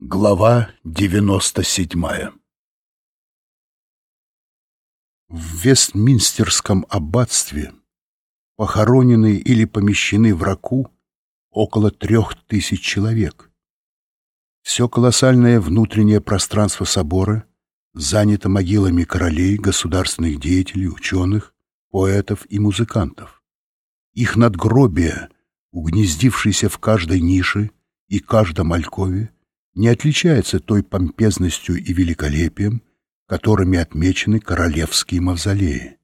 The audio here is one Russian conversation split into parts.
Глава 97 В Вестминстерском аббатстве похоронены или помещены в раку около трех тысяч человек. Все колоссальное внутреннее пространство собора занято могилами королей, государственных деятелей, ученых, поэтов и музыкантов. Их надгробия, угнездившиеся в каждой нише и каждом алькове, не отличается той помпезностью и великолепием, которыми отмечены королевские мавзолеи.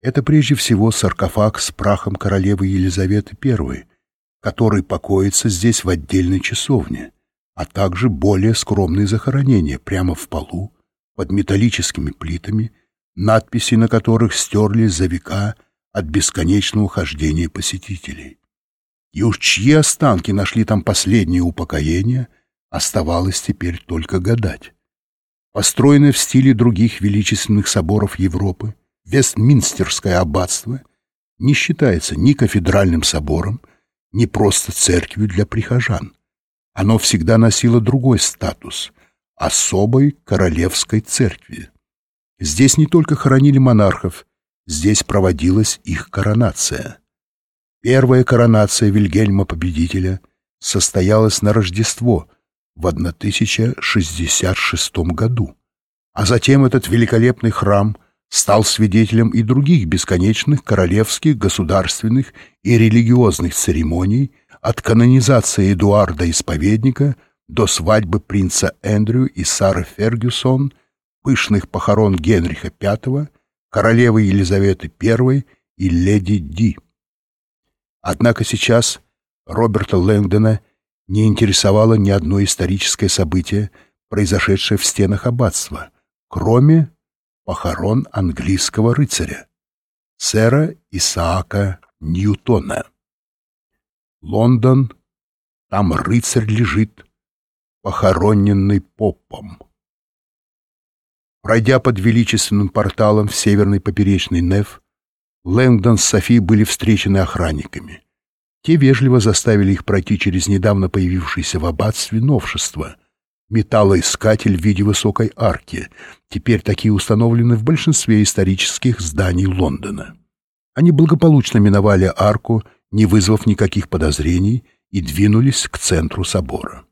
Это прежде всего саркофаг с прахом королевы Елизаветы I, который покоится здесь в отдельной часовне, а также более скромные захоронения прямо в полу, под металлическими плитами, надписи на которых стерлись за века от бесконечного хождения посетителей. И уж чьи останки нашли там последнее упокоение, оставалось теперь только гадать. Построенное в стиле других величественных соборов Европы, Вестминстерское аббатство не считается ни кафедральным собором, ни просто церковью для прихожан. Оно всегда носило другой статус — особой королевской церкви. Здесь не только хоронили монархов, здесь проводилась их коронация. Первая коронация Вильгельма Победителя состоялась на Рождество в 1066 году, а затем этот великолепный храм стал свидетелем и других бесконечных королевских, государственных и религиозных церемоний от канонизации Эдуарда Исповедника до свадьбы принца Эндрю и Сары Фергюсон – пышных похорон Генриха V, королевы Елизаветы I и леди Ди. Однако сейчас Роберта Лэнгдона не интересовало ни одно историческое событие, произошедшее в стенах аббатства, кроме похорон английского рыцаря, сэра Исаака Ньютона. Лондон, там рыцарь лежит, похороненный попом. Пройдя под величественным порталом в северный поперечный Неф, Лэнгдон с Софи были встречены охранниками. Те вежливо заставили их пройти через недавно появившееся в аббатстве новшество — металлоискатель в виде высокой арки. Теперь такие установлены в большинстве исторических зданий Лондона. Они благополучно миновали арку, не вызвав никаких подозрений, и двинулись к центру собора.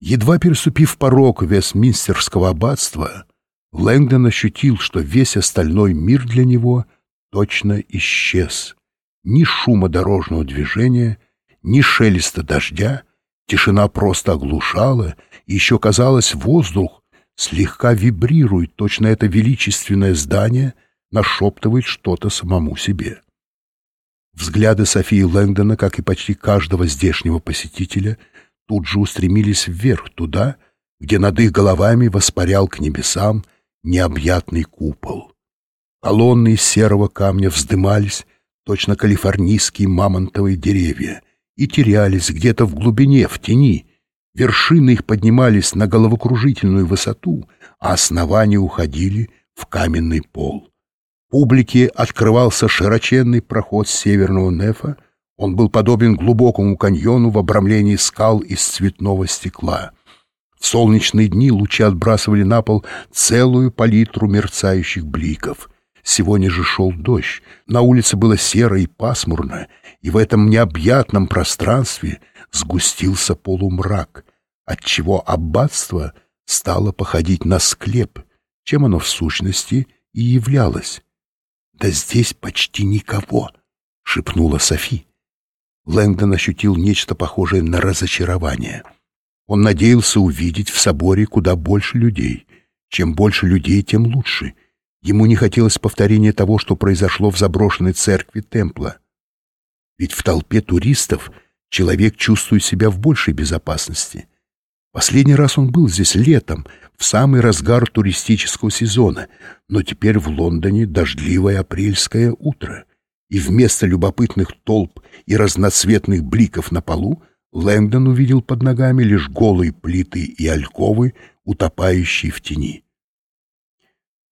Едва переступив порог Вестминстерского аббатства, Лэнгдон ощутил, что весь остальной мир для него точно исчез. Ни шума дорожного движения, ни шелеста дождя, тишина просто оглушала, и еще, казалось, воздух слегка вибрирует, точно это величественное здание нашептывает что-то самому себе. Взгляды Софии Лэнгдона, как и почти каждого здешнего посетителя, тут же устремились вверх, туда, где над их головами воспарял к небесам необъятный купол. Колонны из серого камня вздымались, точно калифорнийские мамонтовые деревья, и терялись где-то в глубине, в тени. Вершины их поднимались на головокружительную высоту, а основания уходили в каменный пол. Публике открывался широченный проход с северного нефа, он был подобен глубокому каньону в обрамлении скал из цветного стекла. В солнечные дни лучи отбрасывали на пол целую палитру мерцающих бликов. Сегодня же шел дождь, на улице было серо и пасмурно, и в этом необъятном пространстве сгустился полумрак, отчего аббатство стало походить на склеп, чем оно в сущности и являлось. «Да здесь почти никого», — шепнула Софи. Лэнгдон ощутил нечто похожее на разочарование — он надеялся увидеть в соборе куда больше людей. Чем больше людей, тем лучше. Ему не хотелось повторения того, что произошло в заброшенной церкви Темпла. Ведь в толпе туристов человек чувствует себя в большей безопасности. Последний раз он был здесь летом, в самый разгар туристического сезона, но теперь в Лондоне дождливое апрельское утро, и вместо любопытных толп и разноцветных бликов на полу Лэнгдон увидел под ногами лишь голые плиты и альковы, утопающие в тени.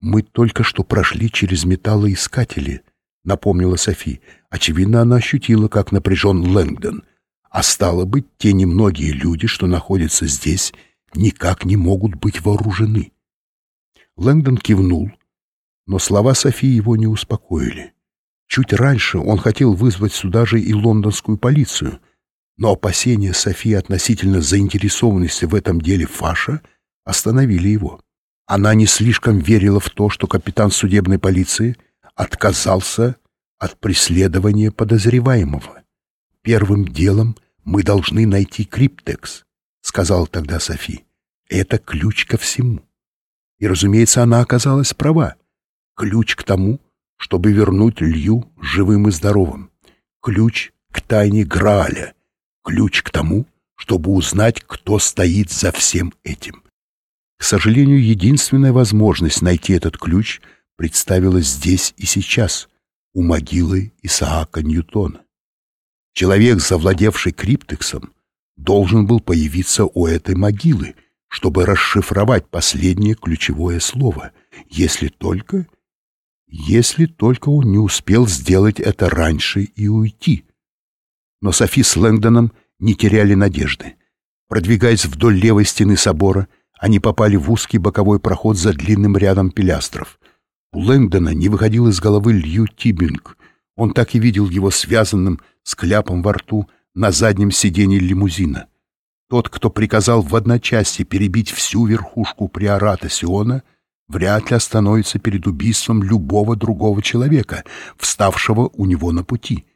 «Мы только что прошли через металлоискатели», — напомнила Софи. Очевидно, она ощутила, как напряжен Лэнгдон. А стало быть, те немногие люди, что находятся здесь, никак не могут быть вооружены. Лэнгдон кивнул, но слова Софии его не успокоили. Чуть раньше он хотел вызвать сюда же и лондонскую полицию, но опасения Софии относительно заинтересованности в этом деле Фаша остановили его. Она не слишком верила в то, что капитан судебной полиции отказался от преследования подозреваемого. Первым делом мы должны найти криптекс, сказал тогда Софи. Это ключ ко всему. И, разумеется, она оказалась права. Ключ к тому, чтобы вернуть Лью живым и здоровым. Ключ к тайне Грааля. Ключ к тому, чтобы узнать, кто стоит за всем этим. К сожалению, единственная возможность найти этот ключ представилась здесь и сейчас, у могилы Исаака Ньютона. Человек, завладевший криптексом, должен был появиться у этой могилы, чтобы расшифровать последнее ключевое слово, если только... если только он не успел сделать это раньше и уйти. Но Софи с Лэнгдоном не теряли надежды. Продвигаясь вдоль левой стены собора, они попали в узкий боковой проход за длинным рядом пилястров. У Лэнгдона не выходил из головы Лью Тибинг. Он так и видел его связанным с кляпом во рту на заднем сиденье лимузина. Тот, кто приказал в одночасье перебить всю верхушку приората Сиона, вряд ли остановится перед убийством любого другого человека, вставшего у него на пути.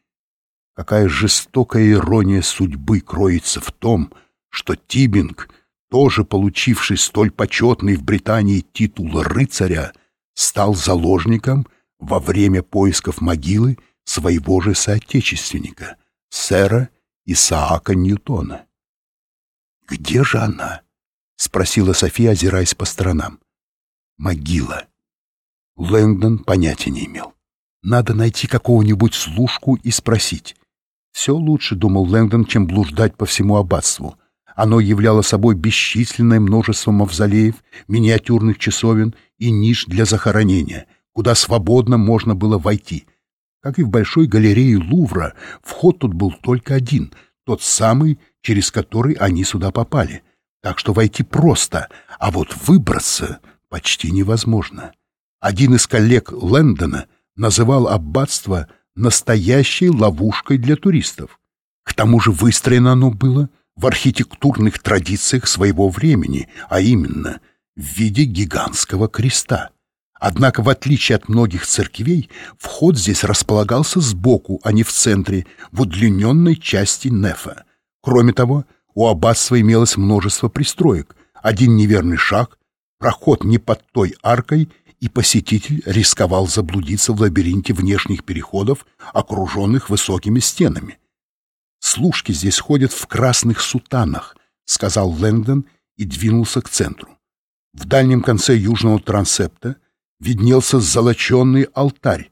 Какая жестокая ирония судьбы кроется в том, что Тибинг, тоже получивший столь почетный в Британии титул рыцаря, стал заложником во время поисков могилы своего же соотечественника, сэра Исаака Ньютона. «Где же она?» — спросила София, озираясь по сторонам. «Могила». Лэнгдон понятия не имел. Надо найти какого-нибудь служку и спросить. Все лучше, думал Лэнгдон, чем блуждать по всему аббатству. Оно являло собой бесчисленное множество мавзолеев, миниатюрных часовен и ниш для захоронения, куда свободно можно было войти. Как и в большой галерее Лувра, вход тут был только один, тот самый, через который они сюда попали. Так что войти просто, а вот выбраться почти невозможно. Один из коллег Лэндона называл аббатство настоящей ловушкой для туристов. К тому же выстроено оно было в архитектурных традициях своего времени, а именно в виде гигантского креста. Однако, в отличие от многих церквей, вход здесь располагался сбоку, а не в центре, в удлиненной части нефа. Кроме того, у аббатства имелось множество пристроек. Один неверный шаг, проход не под той аркой, и посетитель рисковал заблудиться в лабиринте внешних переходов, окруженных высокими стенами. «Служки здесь ходят в красных сутанах», — сказал Лэндон и двинулся к центру. В дальнем конце южного трансепта виднелся золоченный алтарь.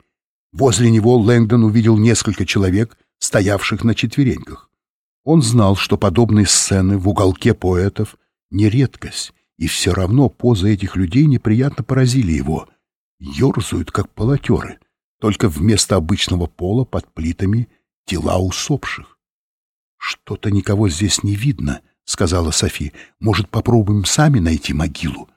Возле него Лэнгдон увидел несколько человек, стоявших на четвереньках. Он знал, что подобные сцены в уголке поэтов — не редкость, и все равно позы этих людей неприятно поразили его. Ёрзают, как полотеры, только вместо обычного пола под плитами тела усопших. «Что-то никого здесь не видно», — сказала Софи. «Может, попробуем сами найти могилу?»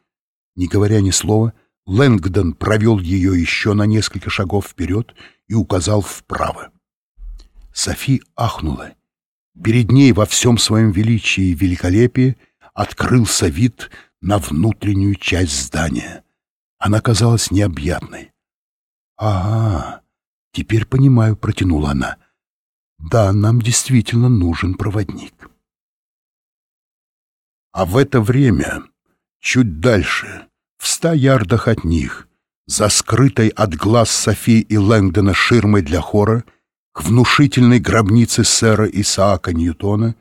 Не говоря ни слова, Лэнгдон провел ее еще на несколько шагов вперед и указал вправо. Софи ахнула. Перед ней во всем своем величии и великолепии открылся вид на внутреннюю часть здания. Она казалась необъятной. «Ага, теперь понимаю», — протянула она. «Да, нам действительно нужен проводник». А в это время, чуть дальше, в ста ярдах от них, за скрытой от глаз Софи и Лэнгдона ширмой для хора, к внушительной гробнице сэра Исаака Ньютона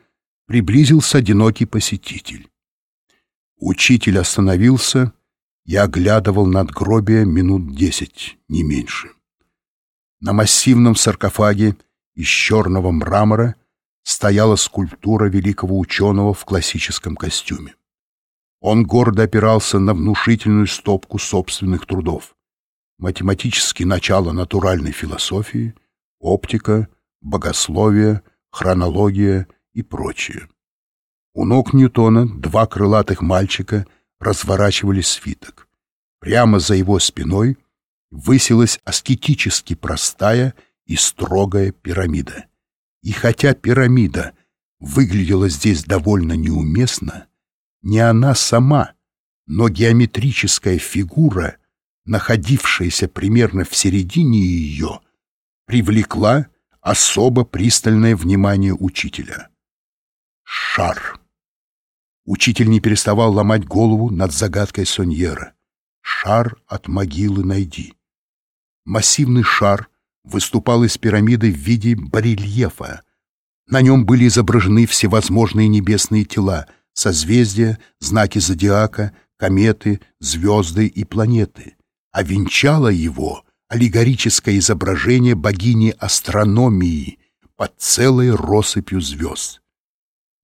приблизился одинокий посетитель. Учитель остановился и оглядывал надгробие минут десять, не меньше. На массивном саркофаге из черного мрамора стояла скульптура великого ученого в классическом костюме. Он гордо опирался на внушительную стопку собственных трудов. Математические начала натуральной философии — оптика, богословие, хронология и прочее. У ног Ньютона два крылатых мальчика разворачивали свиток. Прямо за его спиной высилась аскетически простая и строгая пирамида. И хотя пирамида выглядела здесь довольно неуместно, не она сама, но геометрическая фигура, находившаяся примерно в середине ее, привлекла особо пристальное внимание учителя. Шар. Учитель не переставал ломать голову над загадкой Соньера. Шар от могилы найди. Массивный шар выступал из пирамиды в виде барельефа. На нем были изображены всевозможные небесные тела, созвездия, знаки зодиака, кометы, звезды и планеты. А венчало его аллегорическое изображение богини астрономии под целой россыпью звезд.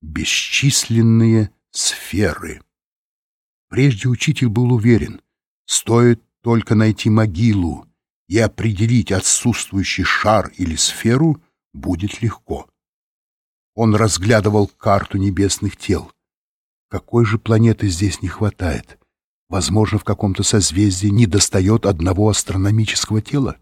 Бесчисленные сферы. Прежде учитель был уверен, стоит только найти могилу, и определить отсутствующий шар или сферу будет легко. Он разглядывал карту небесных тел. Какой же планеты здесь не хватает? Возможно, в каком-то созвездии недостает одного астрономического тела?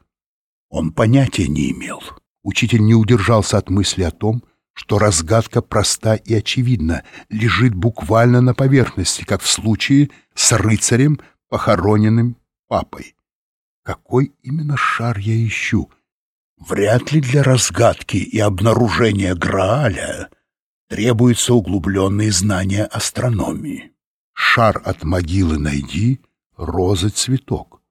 Он понятия не имел. Учитель не удержался от мысли о том, что разгадка проста и очевидна, лежит буквально на поверхности, как в случае с рыцарем, похороненным папой. Какой именно шар я ищу? Вряд ли для разгадки и обнаружения Грааля требуются углубленные знания астрономии. Шар от могилы найди, розы цветок.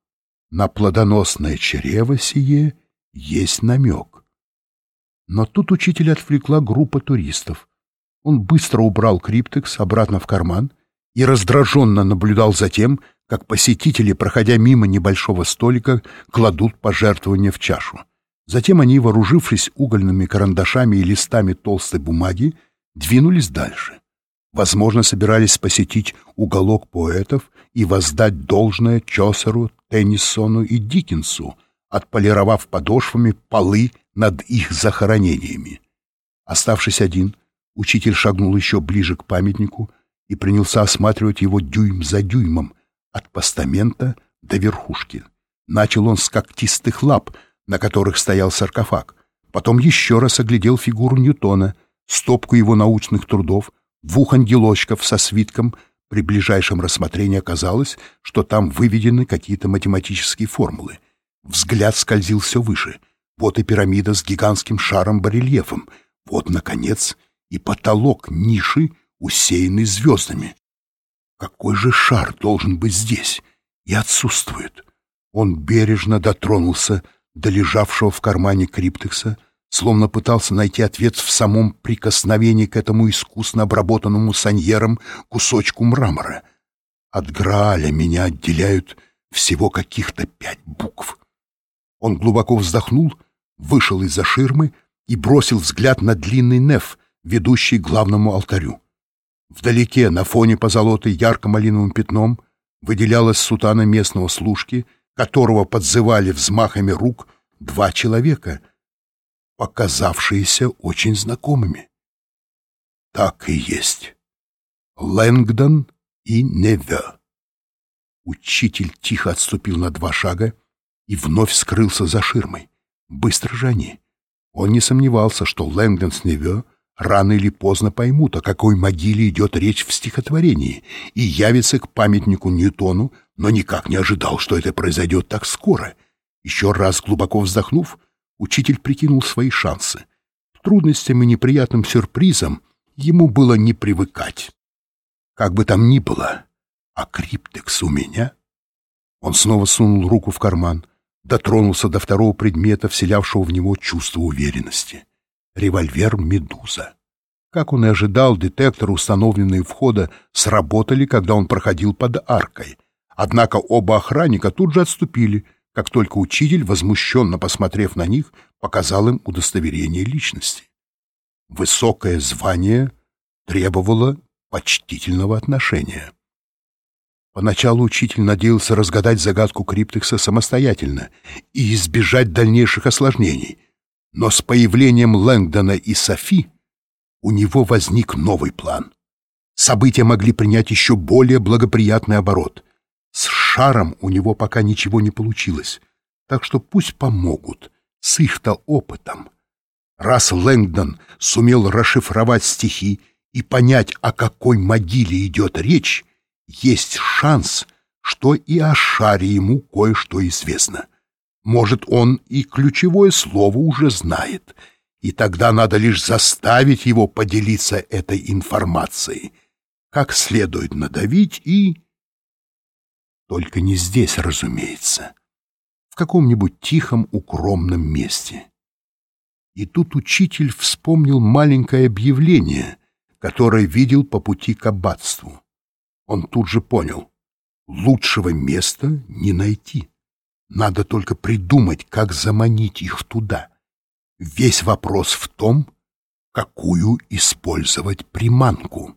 На плодоносное чрево сие есть намек. Но тут учитель отвлекла группа туристов. Он быстро убрал криптекс обратно в карман и раздраженно наблюдал за тем, как посетители, проходя мимо небольшого столика, кладут пожертвования в чашу. Затем они, вооружившись угольными карандашами и листами толстой бумаги, двинулись дальше. Возможно, собирались посетить уголок поэтов и воздать должное Чосеру, Теннисону и Диккенсу, отполировав подошвами полы над их захоронениями. Оставшись один, учитель шагнул еще ближе к памятнику и принялся осматривать его дюйм за дюймом, от постамента до верхушки. Начал он с когтистых лап, на которых стоял саркофаг. Потом еще раз оглядел фигуру Ньютона, стопку его научных трудов, двух ангелочков со свитком. При ближайшем рассмотрении оказалось, что там выведены какие-то математические формулы. Взгляд скользил все выше. Вот и пирамида с гигантским шаром-барельефом. Вот, наконец, и потолок ниши, усеянный звездами. Какой же шар должен быть здесь? И отсутствует. Он бережно дотронулся до лежавшего в кармане криптекса, словно пытался найти ответ в самом прикосновении к этому искусно обработанному саньером кусочку мрамора. От Грааля меня отделяют всего каких-то пять букв. Он глубоко вздохнул, вышел из-за ширмы и бросил взгляд на длинный неф, ведущий к главному алтарю. Вдалеке, на фоне позолоты ярко-малиновым пятном, выделялась сутана местного служки, которого подзывали взмахами рук два человека, показавшиеся очень знакомыми. Так и есть. Лэнгдон и Неве. Учитель тихо отступил на два шага и вновь скрылся за ширмой. Быстро же они. Он не сомневался, что Лэнгдон с Неве рано или поздно поймут, о какой могиле идет речь в стихотворении, и явятся к памятнику Ньютону, но никак не ожидал, что это произойдет так скоро. Еще раз глубоко вздохнув, учитель прикинул свои шансы. К трудностям и неприятным сюрпризам ему было не привыкать. Как бы там ни было, а криптекс у меня... Он снова сунул руку в карман, дотронулся до второго предмета, вселявшего в него чувство уверенности — револьвер «Медуза». Как он и ожидал, детекторы, установленные у входа, сработали, когда он проходил под аркой. Однако оба охранника тут же отступили, как только учитель, возмущенно посмотрев на них, показал им удостоверение личности. Высокое звание требовало почтительного отношения. Поначалу учитель надеялся разгадать загадку Криптекса самостоятельно и избежать дальнейших осложнений — но с появлением Лэнгдона и Софи у него возник новый план. События могли принять еще более благоприятный оборот. С шаром у него пока ничего не получилось, так что пусть помогут с их-то опытом. Раз Лэнгдон сумел расшифровать стихи и понять, о какой могиле идет речь, есть шанс, что и о шаре ему кое-что известно. Может, он и ключевое слово уже знает, и тогда надо лишь заставить его поделиться этой информацией. Как следует надавить и... Только не здесь, разумеется. В каком-нибудь тихом, укромном месте. И тут учитель вспомнил маленькое объявление, которое видел по пути к аббатству. Он тут же понял — лучшего места не найти. Надо только придумать, как заманить их туда. Весь вопрос в том, какую использовать приманку.